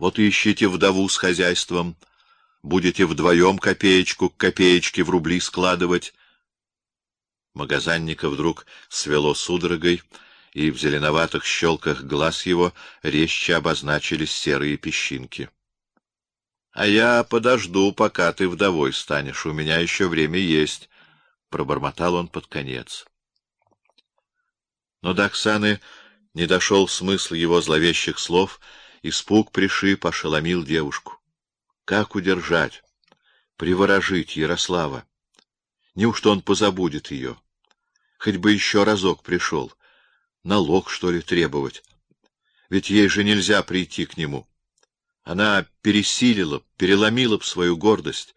Вот и ищите вдову с хозяйством, будете вдвоем копеечку к копеечке в рубли складывать. Магазанника вдруг свело судорогой, и в зеленоватых щелках глаз его резче обозначились серые песчинки. — А я подожду, пока ты вдовой станешь, у меня еще время есть, — пробормотал он под конец. Но до Оксаны не дошел смысл его зловещих слов, испуг пришиб, ошеломил девушку. Как удержать, приворожить Ярослава? Неужто он позабудет ее? Хоть бы еще разок пришел. Налог, что ли, требовать? Ведь ей же нельзя прийти к нему. Она пересилила, переломила б свою гордость,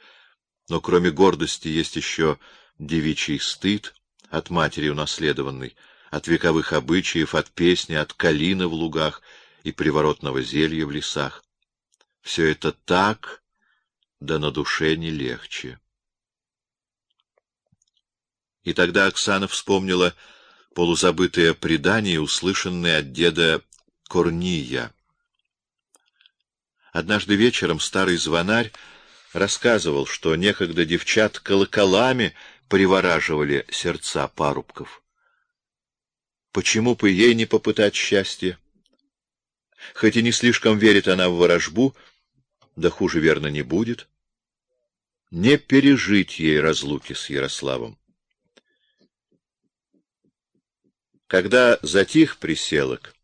но кроме гордости есть еще девичий стыд от матери унаследованный, от вековых обычаев, от песни, от калины в лугах и приворотного зелья в лесах. Все это так, да на душе не легче. И тогда Оксана вспомнила полузабытое предание, услышанное от деда Корния. Однажды вечером старый звонарь рассказывал, что некогда девчат колоколами привораживали сердца парубков. Почему бы ей не попытать счастье? Хоть и не слишком верит она в ворожбу, да хуже верно не будет. Не пережить ей разлуки с Ярославом. Когда затих приселок,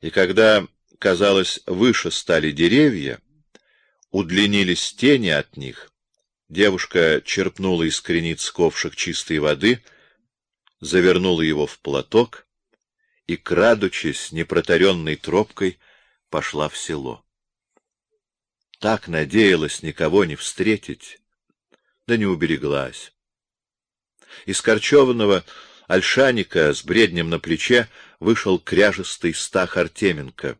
и когда, казалось, выше стали деревья, удлинились тени от них, девушка черпнула из крениц ковшик чистой воды, завернула его в платок и, крадучись непротаренной тропкой, пошла в село. Так надеялась никого не встретить, да не убереглась. Из Корчевного Альшаника с бреднем на плече вышел кряжестый Стах Артеменко,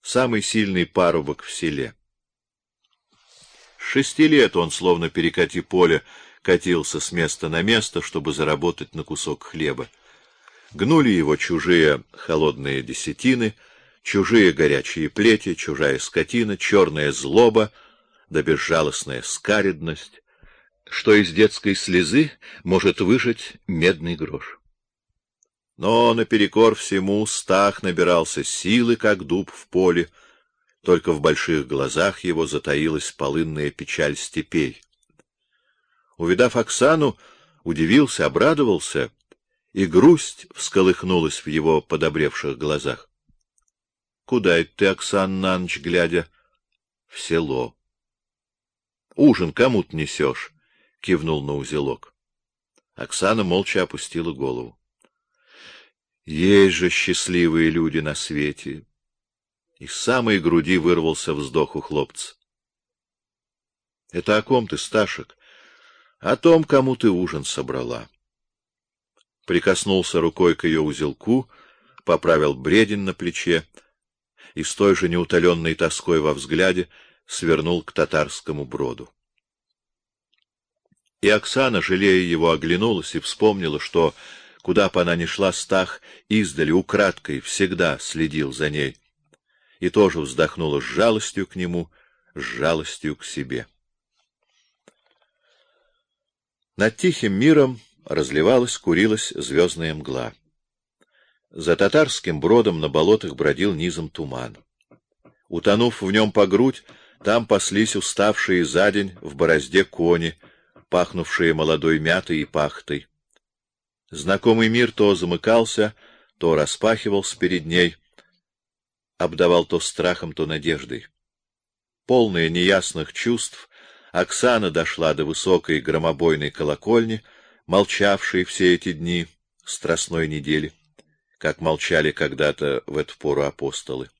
самый сильный парубок в селе. С шести лет он, словно перекати поле, катился с места на место, чтобы заработать на кусок хлеба. Гнули его чужие холодные десятины, чужие горячие плети, чужая скотина, черная злоба да безжалостная скаредность, что из детской слезы может выжать медный грош. Но наперекор всему Стах набирался силы, как дуб в поле, только в больших глазах его затаилась полынная печаль степей. Увидав Оксану, удивился, обрадовался, и грусть всколыхнулась в его подобревших глазах. — Куда это ты, Оксан, на глядя? — В село. — Ужин кому-то несешь? — кивнул на узелок. Оксана молча опустила голову. Есть же счастливые люди на свете. Из самой груди вырвался вздох у хлопца. Это о ком ты, Сташек? О том, кому ты ужин собрала. Прикоснулся рукой к ее узелку, поправил бредень на плече и с той же неутоленной тоской во взгляде свернул к татарскому броду. И Оксана, жалея его, оглянулась и вспомнила, что Куда бы она ни шла, Стах издали, украдкой, всегда следил за ней. И тоже вздохнула с жалостью к нему, с жалостью к себе. Над тихим миром разливалась, курилась звездная мгла. За татарским бродом на болотах бродил низом туман. Утонув в нем по грудь, там паслись уставшие за день в борозде кони, пахнувшие молодой мятой и пахтой. Знакомый мир то замыкался, то распахивался перед ней, обдавал то страхом, то надеждой. Полная неясных чувств, Оксана дошла до высокой громобойной колокольни, молчавшей все эти дни страстной недели, как молчали когда-то в эту пору апостолы.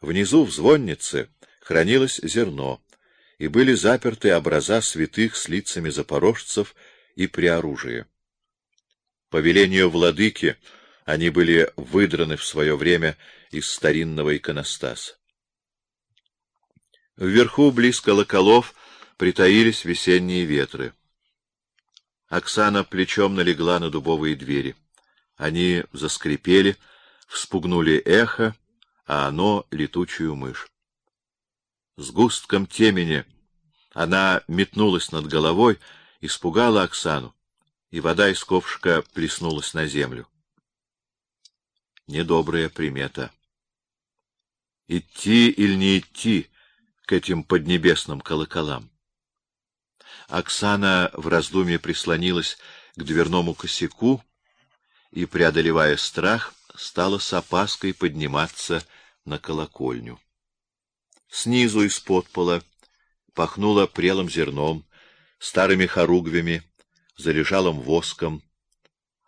Внизу в звоннице хранилось зерно, и были заперты образа святых с лицами запорожцев и при. По велению владыки они были выдраны в свое время из старинного иконостаса. Вверху, близ колоколов, притаились весенние ветры. Оксана плечом налегла на дубовые двери. Они заскрипели, вспугнули эхо, а оно — летучую мышь. С густком темени она метнулась над головой, испугала Оксану, и вода из ковшика плеснулась на землю. Недобрая примета. Идти или не идти к этим поднебесным колоколам? Оксана в раздумье прислонилась к дверному косяку и, преодолевая страх, стала с опаской подниматься на колокольню. Снизу из-под пола пахнуло прелым зерном, старыми хоругвями, залежалым воском,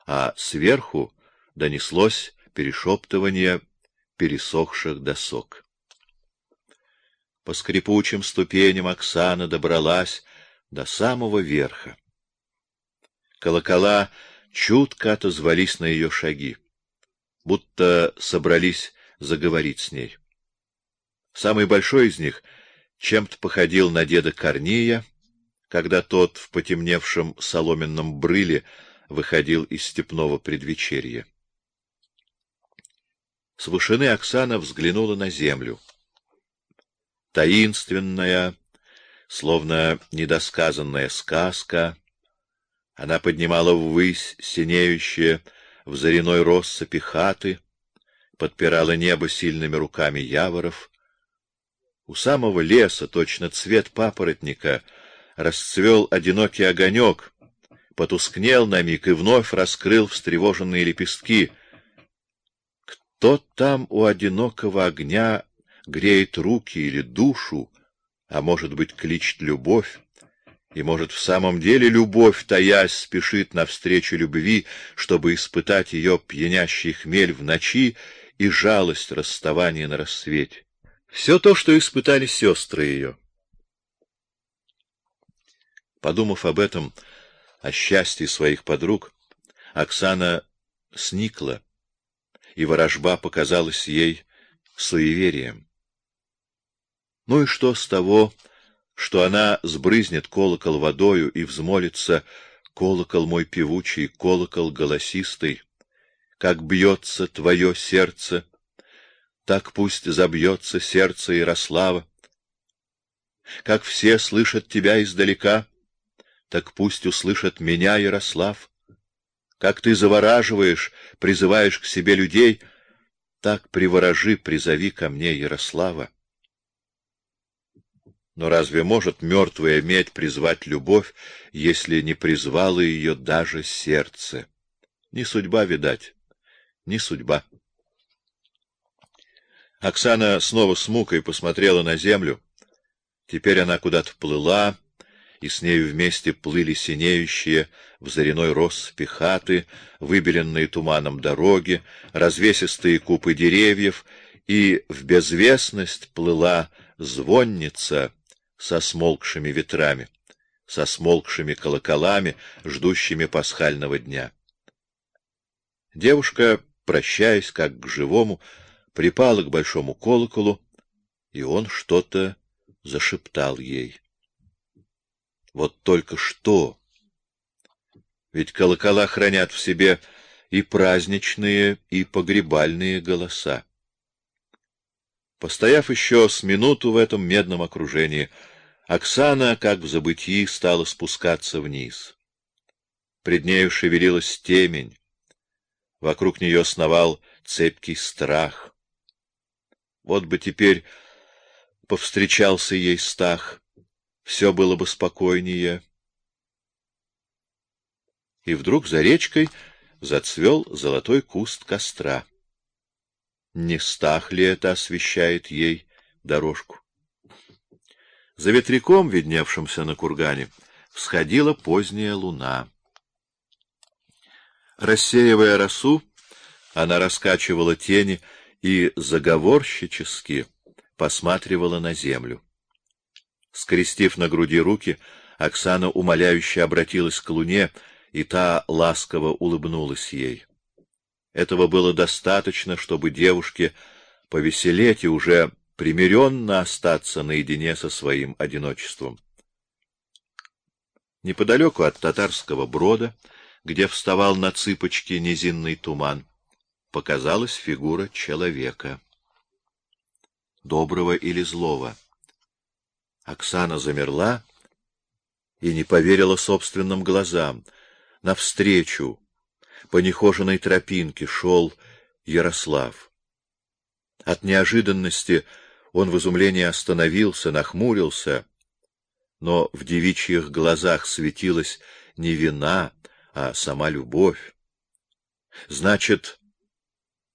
а сверху донеслось перешептывание пересохших досок. По скрипучим ступеням Оксана добралась до самого верха. Колокола чутко отозвались на ее шаги, будто собрались заговорить с ней. Самый большой из них чем-то походил на деда Корнея, когда тот в потемневшем соломенном брыле выходил из степного предвечерья. С вышины Оксана взглянула на землю. Таинственная, словно недосказанная сказка, она поднимала ввысь синеющие в заряной россыпи хаты, подпирала небо сильными руками яворов. У самого леса, точно цвет папоротника, расцвел одинокий огонек, потускнел на миг и вновь раскрыл встревоженные лепестки. Кто там у одинокого огня греет руки или душу, а может быть, кличет любовь? И, может, в самом деле любовь, таясь, спешит навстречу любви, чтобы испытать ее пьянящий хмель в ночи и жалость расставания на рассвете. Все то, что испытали сестры ее. Подумав об этом, о счастье своих подруг, Оксана сникла, и ворожба показалась ей суеверием. Ну и что с того, что она сбрызнет колокол водою и взмолится «Колокол мой певучий, колокол голосистый, как бьется твое сердце, так пусть забьется сердце Ярослава. Как все слышат тебя издалека, так пусть услышат меня, Ярослав. Как ты завораживаешь, призываешь к себе людей, так приворожи, призови ко мне Ярослава. Но разве может мертвая медь призвать любовь, если не призвало ее даже сердце? Не судьба, видать, не судьба. Оксана снова с мукой посмотрела на землю. Теперь она куда-то плыла, и с нею вместе плыли синеющие в заряной россыпи хаты, выбеленные туманом дороги, развесистые купы деревьев, и в безвестность плыла звонница, со смолкшими ветрами, со смолкшими колоколами, ждущими пасхального дня. Девушка, прощаясь как к живому, припала к большому колоколу, и он что-то зашептал ей. Вот только что! Ведь колокола хранят в себе и праздничные, и погребальные голоса. Постояв еще с минуту в этом медном окружении, Оксана, как в забытии, стала спускаться вниз. Пред нею шевелилась темень. Вокруг нее сновал цепкий страх. Вот бы теперь повстречался ей Стах, все было бы спокойнее. И вдруг за речкой зацвел золотой куст костра. Не стах ли это освещает ей дорожку? За ветряком, видневшимся на кургане, всходила поздняя луна. Рассеивая росу, она раскачивала тени и заговорщически посматривала на землю. Скрестив на груди руки, Оксана умоляюще обратилась к луне, и та ласково улыбнулась ей. Этого было достаточно, чтобы девушке повеселеть и уже примиренно остаться наедине со своим одиночеством. Неподалеку от татарского брода, где вставал на цыпочки низинный туман, показалась фигура человека. Доброго или злого? Оксана замерла и не поверила собственным глазам. Навстречу по нехоженной тропинке шел Ярослав. От неожиданности он в изумлении остановился, нахмурился, но в девичьих глазах светилась не вина, а сама любовь. Значит,